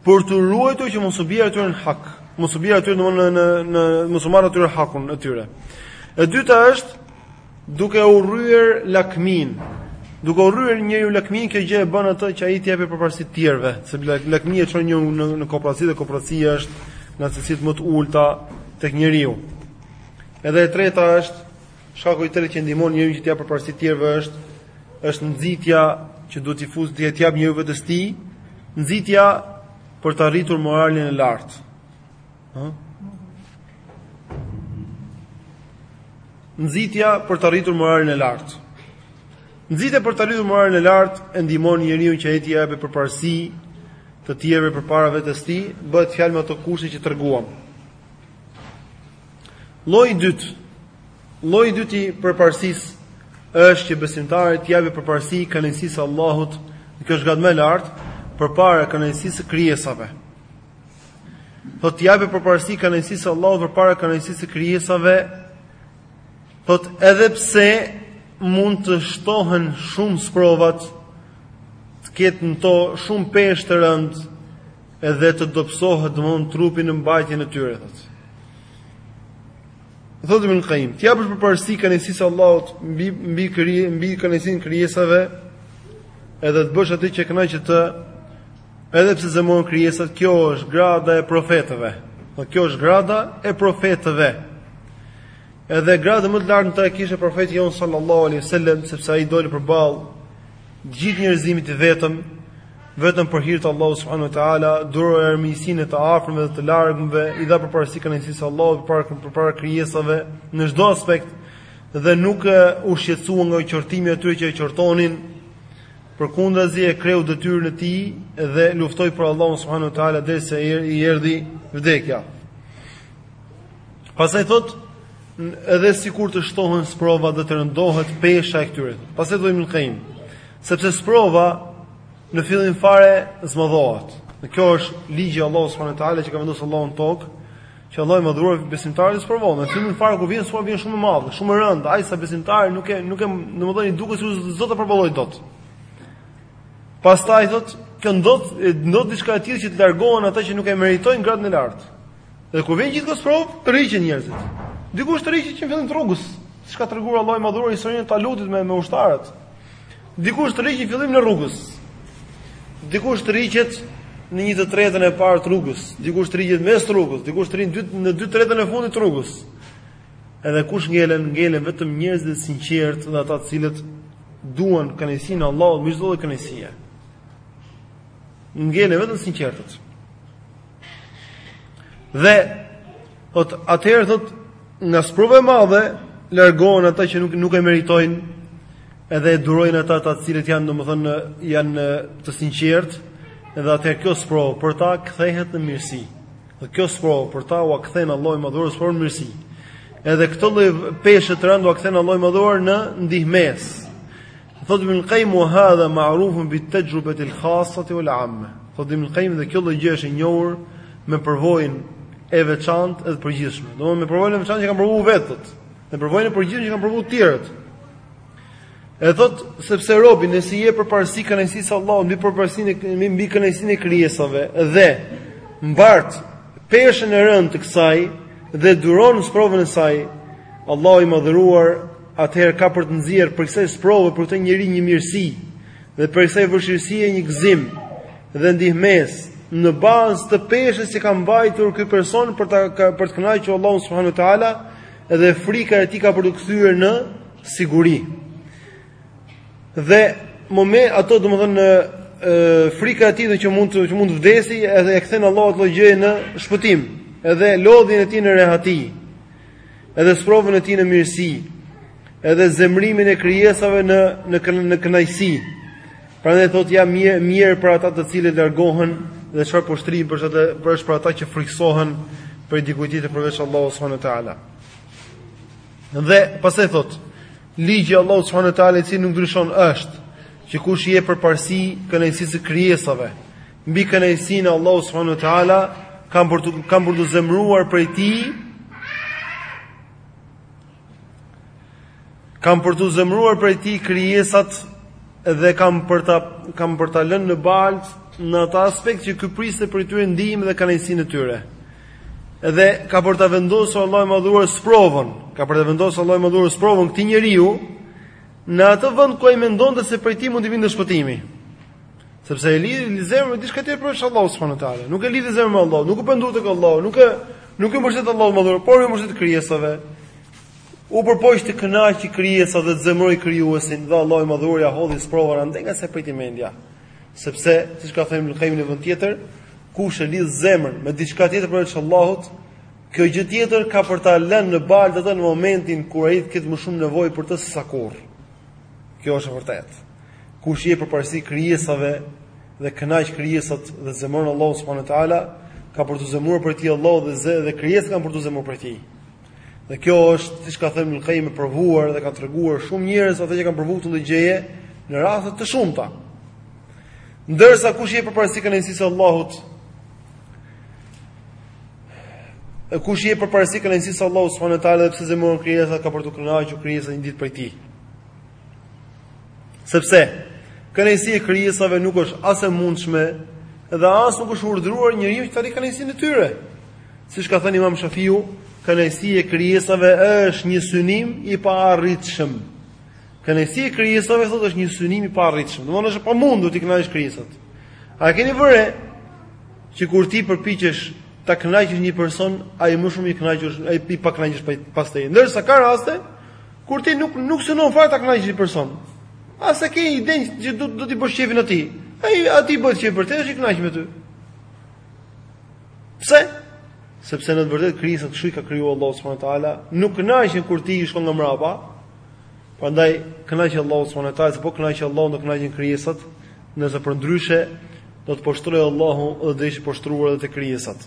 për t'u ruajtur që mos u bjerë atyre në hak. Mos u bjerë atyre domethënë në në, në mos u marr atyre hakun e tyre. E dyta është duke urryer lakminë. Duke urryer njeriu lakminë, kjo gjë e bën atë që ai t'u japë përparësi të tjerëve, sepse lakmia e çon njeriun në në koprraci dhe koprracia është nga cilësitë më të ulta tek njeriu. Edhe e treta është shkaku i tretë që ndihmon njeriun që t'u japë përparësi të tjerëve është është nxitja që duhet t'i fusë dhe t'i japë njeriu vetes tij, nxitja për të arritur moralin e lartë. Ëh? Nxitja për të arritur moralin e lartë. Nxitja për të arritur moralin e lartë e ndihmon njeriun që ai t'i japë përparësi të tjerëve përpara vetes tij, bëhet fjalë me ato kushte që treguam. Lloji i dytë Lloji i dytë i përparësisë është që besimtari të japë përparësi kënaqësisë së Allahut, dhe kjo është gradë më e lartë përpara kënaqësisë së krijesave. Thotë t'i japë përparësi kënaqësisë së Allahut përpara kënaqësisë së krijesave, thotë edhe pse mund të shtohen shumë sprovat, të ketë në to shumë peshë të rëndë, edhe të dobësohet domthon trupi në mbajtjen e tyre thotë. Thotë Ibn Qayyim, "T'i japësh përparësi kënaqësisë së Allahut mbi mbi krije, mbi kënaqësinë e krijesave, edhe të bësh atë që e kënaq atë, edhe pse zemëron krijesat, kjo është grada e profetëve. Po kjo është grada e profetëve. Edhe gradën më të lartë në ta e kishte profeti jonë sallallahu alaihi wasallam, sepse ai doli përballë të gjithë njerëzimit i vetëm, Vetëm për hir të Allahut subhanahu wa taala, duroi armiqësinë e të afërmve dhe të largëmve, i dha përparësi kënaqësisë së Allahut përpara përpara krijesave në çdo aspekt dhe nuk u shqetësua nga qortimi i atyre që e qortonin. Përkundrazi e kreu detyrën e tij dhe luftoi për Allahun subhanahu wa taala derisa i erdhi vdekja. Pastaj thotë edhe sikur të shtohen sprova dhe të rëndohet pesha e këtyre. Pastaj Ibn Qayyim. Sepse sprova në fillim fare zmadhohet. Dhe kjo është ligji i Allahut subhanahu wa taala që ka vendosur Allahu në tokë, që Allahu i Madhëruar besimtarët i sprovon. Në fillim fare kur vjen sprova vjen shumë e madhe, shumë e rëndë, aq sa besimtari nuk e nuk e domethënë i duket se s'do ta përballojë dot. Pastaj thotë, kjo ndodh ndodh diçka e tillë që të largohen ata që nuk e meritojnë gradën e lartë. Dhe kur vjen gjithë kjo sprovë, tërhiqen njerëzit. Dikush tërhiqet që në fillim të rrugës, siç ka treguar Allahu i Madhëruar historinë e Talutit me me ushtarët. Dikush tërhiqet në fillim të rrugës. Dikush tërhiqet në një të tretën e parë të rrugës, dikush tërhiqet mes rrugës, dikush tërhiqet në dy të tretën e fundit të rrugës. Edhe kush ngelen, ngelen vetëm njerëz të sinqertë dhe ata të cilët duan kënaqësinë e Allahut, mbi çdo kënaqësi. Ngelen vetëm të sinqertët. Dhe thotë atëherë thotë nga sprova e madhe largohen ata që nuk nuk e meritojnë edhe e durojnë ata të cilët janë domethënë janë të sinqertë dhe atëherë kjo sprovë për ta kthehet në mirësi. Dhe kjo sprovë për ta ua kthen Allahu i Madhëruar në mirësi. Edhe këtë lloj peshë të rëndë ua kthen Allahu i Madhëruar në ndihmesë. Thotë Ibn Qayyim wa hadha ma'rufun bi tajrubati al-khassati wal 'amma. Thotë Ibn Qayyim dhe kjo lloj gjë është e njohur me përvojën e veçantë dhe të përgjithshme. Domthonë me përvojën e veçantë që kam provuar vetë, me përvojën e përgjithshme që kanë provuar të tjerët. E thotë sepse robi nëse i jep përparësi kënaqësisë së Allahut mbi përparësinë e mbi kënaqësinë e krijesave dhe mbart peshën e rëndë të kësaj dhe duron sprovën e saj, Allahu i madhëruar atëherë ka për të nxjerrë prej kësaj sprove për këtë njeri një mirësi dhe prej kësaj vështirësie një gëzim dhe ndihmesë në bazë të peshës që ka mbajtur ky person për ta për të kënaqur Allahun subhanahu teala dhe frika e tij ka për t'u kthyer në siguri. Dhe më me ato domethënë frika e tij që mund të që mund të vdesi edhe e kthen Allahu atë gjë në shpëtim, edhe lodhjen e tij në rehati. edhe sprovën e tij në mirësi, edhe zemrimin e krijesave në në në kënaqësi. Prandaj thotë ja mjerë mjerë për ata të cilët largohen dhe çfarë poshtërim për çfarë për është për ata që frikësohen prej dikujt tjetër përveç Allahut subhanahu wa taala. Dhe pastaj thotë ligji i Allahut subhanahu wa taala i cili nuk ndryshon është që kush i jep përparësi kënaqësisë së krijesave, mbi kënaqësinë e Allahut subhanahu wa taala kanë për t'u kanë për t'u zemëruar prej tij kanë për t'u zemëruar prej tij krijesat dhe kanë për ta kanë për ta lënë në baltë në atë aspekt që ky priste prej tyre ndihmë dhe kënaqësinë e tyre. Dhe ka për ta vendosur Allahu i madhëruar sprovën, ka për ta vendosur Allahu i madhëruar sprovën këtij njeriu në atë vend ku ai mendonte se prej tij mund t'i vinte shpëtimi. Sepse e lidhi zemrën me diçka tjetër përveç Allahut subhanahu teala. Nuk e lidhi zemrën me Allahun, nuk u pendua tek Allahu, nuk e nuk iu mbështet Allahut të madhëruar, por iu mbështet krijesave. U përpoq të kënaqë krijesat dhe të zemërojë krijuesin dhe Allahu i madhëruar ia hodhi sprovën andej nga s'ia priste mendja. Sepse, siç ka thënë Ibn Qayyim në vend tjetër, kush e lidh zemrën me diçka tjetër përveç Allahut, kjo gjë tjetër ka për ta lënë në baltë atë në momentin kur ai të ketë më shumë nevojë për të se sa kurrë. Kjo është e vërtetë. Kush i jep përparësi krijesave dhe kënaq krijesat dhe zemëron Allahun subhanahu wa taala, ka për t'u zemëruar prej tij Allahu dhe zë dhe krijesat kanë për t'u zemëruar prej tij. Dhe kjo është, siç ka thënë Ibn Qayyim e provuar dhe kanë treguar shumë njerëz ata që kanë provuar këtë gjë në raste të shumta. Ndërsa kush i jep përparësi kënaqësisë së Allahut, e kush i jep përparësi kënaqësisë së Allahut subhanahu wa taala edhe pse zemëron krijesat kanë për t'u kënaqur krijesat një ditë prej tij. Sepse kënaqësia e krijesave nuk është as e mundshme dhe as nuk është urdhëruar njeriu që të arrijë kënaqësinë e tyre. Siç ka thënë Imam Shafiu, kënaqësia e krijesave është një synim i paarritshëm. Kënaqësia e krijesave thotë është një synim i paarritshëm. Do të thonë është e pamundur t'i kënaqësh krijesat. A e keni vënë re që kur ti përpiqesh ta kënaqësh një person, ai më shumë i pakënaqësh pastaj. Ndërsa ka raste Kur ti nuk nuk synon fare ta kënaqësh një person. As e ke idenë që do do t'i bësh qefin atij. Ai aty bëhet qef për të, është i kënaqur me ty. Pse? Sepse në të vërtetë krijesat kështu i ka krijuar Allahu subhanahu wa taala, nuk kënaqen kur ti i shkon nga mbrapa. Prandaj kënaqe Allahun subhanahu wa taala, sepse po kënaqe Allahun, do kënaqen krijesat, nëse përndryshe do të poshtrojë Allahu dhe do të jesh i poshtruar edhe te krijesat.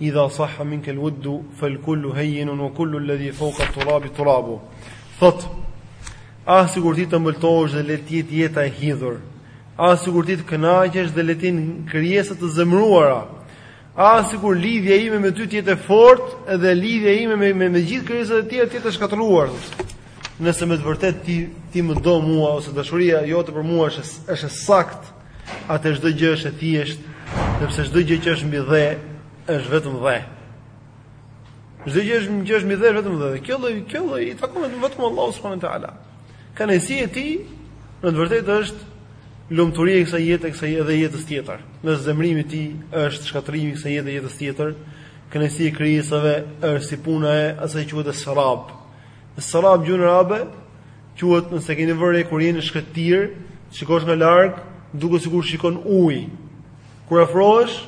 Idha sahha minke l'wuddu, fel kullu hejjinun, wa kullu l'ledhi foka turabi turabu. Thot, ah sikur ti të ëmbëltohesh dhe le të jetë jeta e hidhur, ah sikur ti të kënaqesh dhe le të jenë krijesat të zemëruara, ah sikur lidhja ime me ty të jetë e fortë dhe lidhja ime me me, me gjithë krijesat e tjera të jetë e shkatërruar. Nëse me të vërtetë ti ti më do mua ose dashuria jote për mua është është e saktë, Atëherë çdo gjë është e thjeshtë, sepse çdo gjë që është mbi dhe është vetëm dhe. Çdo gjë është që është mbi dhe është vetëm dhe. Kjo lloj, kjo lloj i takon vetëm Allahu subhanahu wa taala. Kënaqësia e tij në të vërtetë është lumturia e kësaj jete, kësaj edhe jetës tjetër. Në zemrimin e tij është shkatërrimi i kësaj jete dhe jetës tjetër. Kënaqësia e krijesave është si puna e asaj që quhet sarab. Sarab në gjuhën arabe Quhet nëse keni vënë re kur je në shkretëtirë, shikosh nga larg, duket sikur shikon ujë. Kur afrohesh,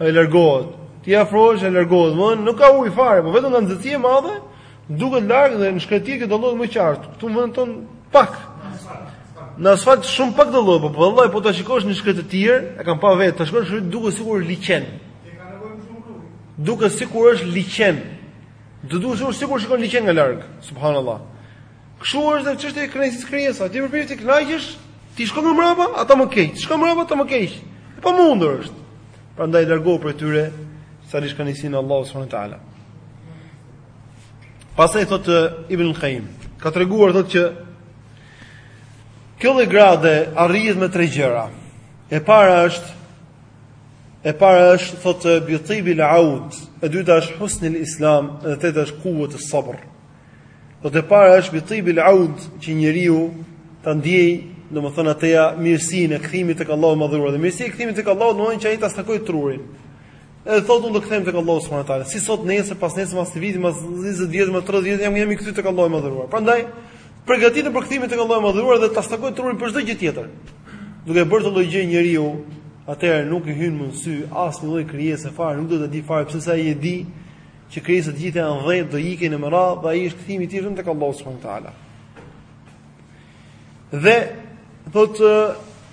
ai largohet. Ti afrohesh, ai largohet. Nuk ka ujë fare, por vetëm nga nxehtësia e madhe, duket larg dhe në shkretëtirë që dallohet më qartë. Ktu mund ton pak. Në asfalt shumë pak dallohet, por po vallai po ta shikosh në shkretëtirë, e kam pa vetë, ta shikosh shumë duket sikur liqen. Ti ka nevojë më shumë ujë. Duket sikur është liqen. Do duket sikur shikon liqen nga larg. Subhanallahu. Kshu është dhe çështja e kënaqësisë së krijesave. Ti përpiqesh t'i kënaqësh, ti shkon më mbrapa, ata më keq. Shkon më mbrapa, ata më keq. E pamundur është. Prandaj largohu prej tyre, të arrish kënaqësinë e Allahut subhanahu wa taala. Pastaj thot Ibn al-Qayyim, ka treguar thot që kjo lloj grade arrihet me tre gjëra. E para është e para është thot bi tibil aud, e dyta është husnul islam dhe e treta është kuwwat as-sabr. Dhe e para është bi tibi l'aud që njeriu ta ndiej, domethënë atë mirësinë e kthimit tek Allahu i madhëruar. Dhe mirësia e kthimit tek Allahu domethënë që ai ta stakojë trurin. Edhe thotë unë do kthehem tek Allahu subhanahu wa taala. Si sot nesër, pas nesër, pas vitit, pas 20 vjet, pas 30 vjet jam jam i kthy tek Allahu i madhëruar. Prandaj përgatitet për kthimin tek Allahu i madhëruar dhe ta stakojë trurin për çdo gjë tjetër. Duke bërë këtë lloj gjë njeriu, atëherë nuk i hyn më në sy asnjë lloj krijese fare, nuk do t'ia dijë fare pse se ai e di. Që krijesat të gjitha domethënë, do ikin në varre dhe ai është kthimi i tij vetëm tek Allahu subhanahu wa taala. Dhe thot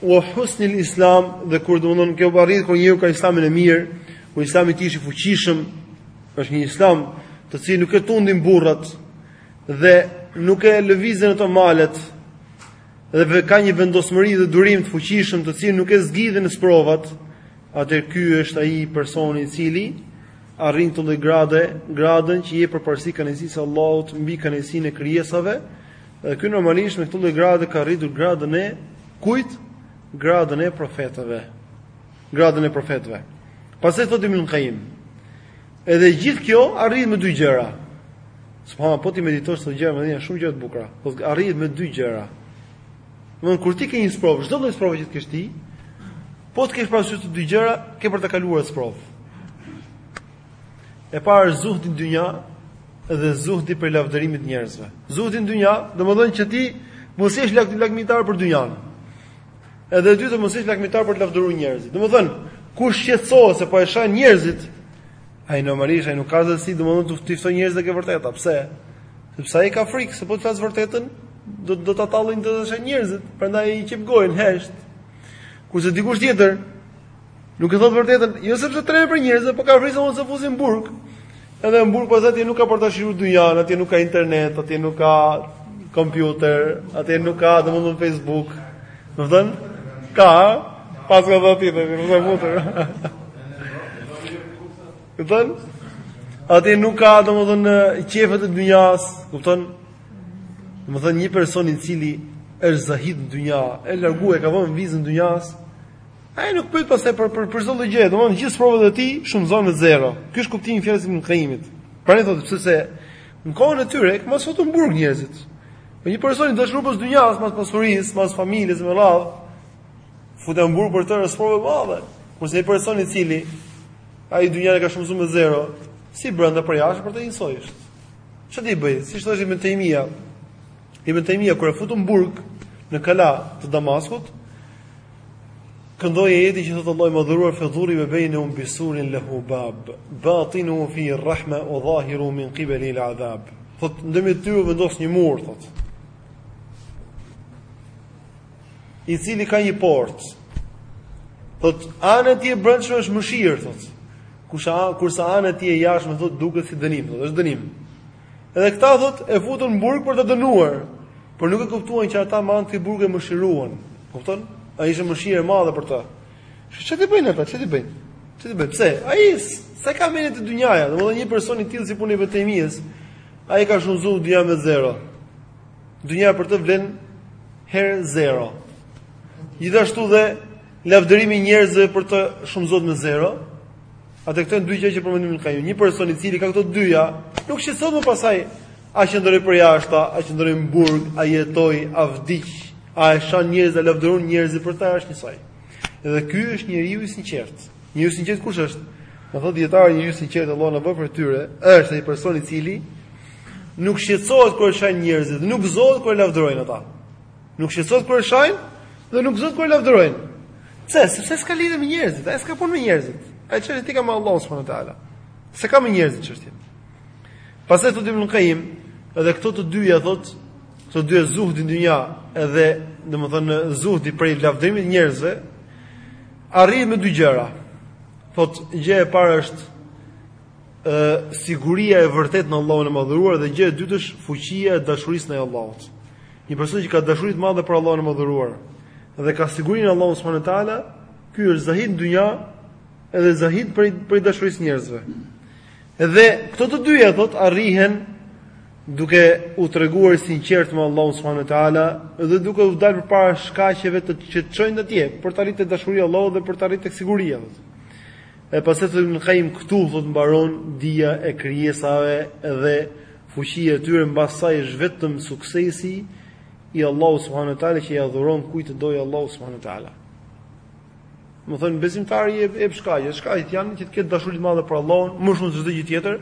ue husnil islam dhe kur domethënë kjo arrihet kur njeriu ka islamin e mirë, kur islami i tij është i fuqishëm, është një islam të cilin nuk e tundin erërat dhe nuk e lëvizin as malet dhe ka një vendosmëri dhe durim të fuqishëm të cilin nuk e zgjidhin sprovat, atëherë ky është ai person i cili arrin këtë lloj grade, gradën që i jep përparësi kënaqësisë së Allahut mbi kënaqësinë e krijesave. Dhe ky normalisht me këtë lloj grade ka arritur gradën e kujt? Gradën e profetëve. Gradën e profetëve. Pastaj thotë Ibn Qayyim. Edhe gjithë kjo arrihet me dy gjëra. Subhanallah po t'i meditosh këto gjëra, domethënë shumë gjëra të bukura. Po arrihet me dy gjëra. Domthon kur ti ke një sprovë, çdo lloj sprove që të kesh ti, po të kesh parasysh këto dy gjëra, ke për ta kaluar sprovën. E para është zuhdi në dynja dhe zuhdi për lavdërimin e njerëzve. Zuhdi në dynja, domthon që ti mos jesh lak lakmitar për dynjan. Edhe e dyta mos jesh lakmitar për të lavdëruar njerëzit. Domthon, kush shqetësohet se po e shajnë njerëzit, ai normalisht ai nuk ka sesi, domthon të ftojë njerëzit tek e vërteta, pse? Sepse ai ka frikë se po të flasë të vërtetën, do do ta tallin ta shajnë njerëzit, prandaj i qep gojën hesht. Kurse dikush tjetër nuk e thot të vërtetën, jo sepse trembet prej njerëzve, po ka frikë se ta fusin në burg. Edhe në burg pastaj po nuk ka për ta shiju dynjan, atje nuk ka internet, atje nuk ka kompjuter, atje nuk ka domethënë Facebook. Domethënë ka pas ka dhënë tjetër, nuk e futur. Kupton? Aty nuk ka domethënë qejfe të dynjas, kupton? Domethënë një person i cili është zahid në dynja, e largu e ka vënë vizën dynjas, ai nuk pyet pastaj për për për çdo gjë, domethënë gjithë sprovat e tij i shumëzon me zero. Ky është kuptimi i fjalës së Ibn Kaimit. Pra e thotë sepse në kohën e tyre i fusnin në burg njerëzit. Po një person i dashuruar pas dynjas, pas pasurisë, pas familjes me radhë, futja në burg për të është sprovë e madhe. Kurse një person i cili Ai dynjanë e ka shumëzuar me zero, si brenda si përjashta për të njësoj është. Ça t'i bëjnë? Si thoshte Ibn Tejmija? Ibn Tejmija kur e futën në burg në kala të Damaskut, këndoi ajetin që thotë Allahu i Madhëruar fe duribe bejnehum bisurin lehu bab, batinuhu fihi rrahme ue dhahiruhu min kibelihil adhab. Thot, ndërmjet tyre u vendos një mur, thot. i cili ka një portë. Thot, ana e tij e brendshme është mëshirë, thot. Kusha, kurse ana e tij e jashtme, thot, duket si dënim, thot, është dënim. Edhe këta, thot, e futën në burg për ta dënuar, por nuk e kuptuan që ata me anë të burgut e mëshiruan. Kupton? Ai ishte mëshirë e madhe për të. Ça t'i bëjnë ata, ça t'i bëjnë? Ça t'i bëjnë? Pse? Ai s'e ka mendjen te dynjaja, domethënë një person i tillë si puna e Ibn Tejmijës, ai e ka shumëzuar dynjanë me zero. Dynjaja për të vlen herë zero. Gjithashtu dhe lavdërimi i njerëzve për të shumëzohet me zero. Atëherë këto janë dy gjëra që përmend Ibn Kajimi. Një person i cili ka këto të dyja, nuk shqetësohet më pastaj a qëndroi përjashta, a qëndroi në burg, a jetoi, a vdiq, a e shajnë njerëzit, a e lavdërojnë njerëzit për të është njësoj. Dhe ky është njeriu i sinqertë. Njeriu i sinqertë kush është? Na thonë dijetarët njeriu i sinqertë Allahu na bëftë prej tyre, është ai person i cili nuk shqetësohet kur e shajnë njerëzit dhe nuk gëzohet kur e lavdërojnë ata. Nuk shqetësohet kur e shajnë dhe nuk gëzohet kur e lavdërojnë. Pse? Sepse s'ka lidhje me njerëzit, ai s'ka punë me njerëzit. Ai çështjet i ka me Allahun subhanahu wa taala. S'i ka me njerëzit çështjet. Pastaj thotë Ibn Qayyim, edhe këto të dyja thotë, këto dy zuhdi në dynja, edhe domethënë zuhdi prej lavdërimit të njerëzve, Arrihen me dy gjëra. Thotë gjëja e parë është ë siguria e vërtetë në Allahun e Madhëruar dhe gjëja e dytë është fuqia e dashurisë ndaj Allahut. Një person që ka dashuri të madhe për Allahun e Madhëruar dhe ka siguri në Allahun subhanehu teala, ky është zahid në dynja edhe zahid prej dashurisë së njerëzve. Dhe këto të dyja thotë arrihen duke u treguar i sinqertë me Allahun subhanehu teala dhe duke u dalë përpara shkaqeve që të çojnë atje për të arritur dashurinë e Allahut dhe për të arritur tek siguria. E pastaj thotë Ibn Qayyim këtu thotë mbaron dija e krijesave dhe fuqia e tyre, mbas kësaj është vetëm suksesi i Allahut subhanehu teala që ia dhuron kujt të dojë Allahu subhanehu teala. Domethënë besimtari i jep shkaqet, shkaqet janë që të ketë dashuri të madhe për Allahun, më shumë se çdo gjë tjetër,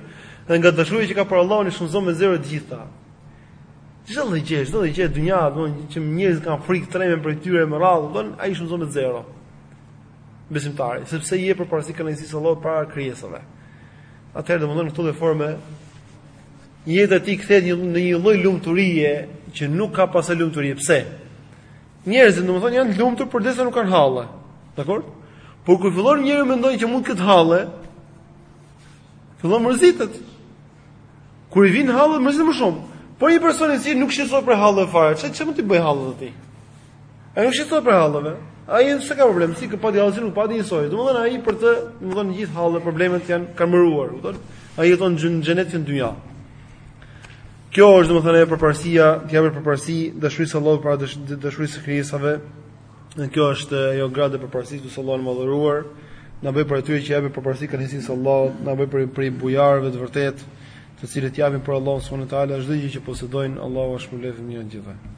dhe nga dashuria që ka për Allahun i shumëzon me zero të gjitha. Çdo lloj gjë, çdo lloj gjë dynjaje, domethënë që njerëzit kanë frikë tremben prej tyre me radhë, do i shumëzojë me zero. Besimtari, sepse i jep përparësi kënaqësisë së Allahut para krijesave. Atëherë domethënë në këtë formë jeta e tij kthehet në një lloj lumturie që nuk ka pasë lumturie. Pse? Njerëzit domethënë janë të lumtur përderisa nuk kanë halle. Dakor? Por kur fillon njeriu mendon që mund të ketë halle, fillon mërzitet. Kur i vijnë halle mërzitet më shumë. Po një person i cili nuk shqetësohet për halle fare, çfarë çfarë mund të bëjë halli atij? Ai nuk shqetësohet për hallet. Ai s'e ka problem, si kur pati halle si, nuk pati njësoj. Domethënë ai për të, domethënë gjithë halle problemet janë kanë mbaruar, kupton? Ai jeton në xhenetin e dynjasë. Kjo është domethënë ajo përparësia, t'i japësh përparësi dashurisë së Allahut para dashurisë së krijesave. Dhe kjo është ajo gradë e përparësisë. Lus Allahun e madhëruar të na bëjë prej atyre që japin përparësi kënaqësisë së Allahut, të na bëjë prej bujarëve të vërtetë, të cilët japin për Allahun subhanuhu teala çdo gjë që posedojnë, Allahu ua shpërbleftë me të mira të gjithëve.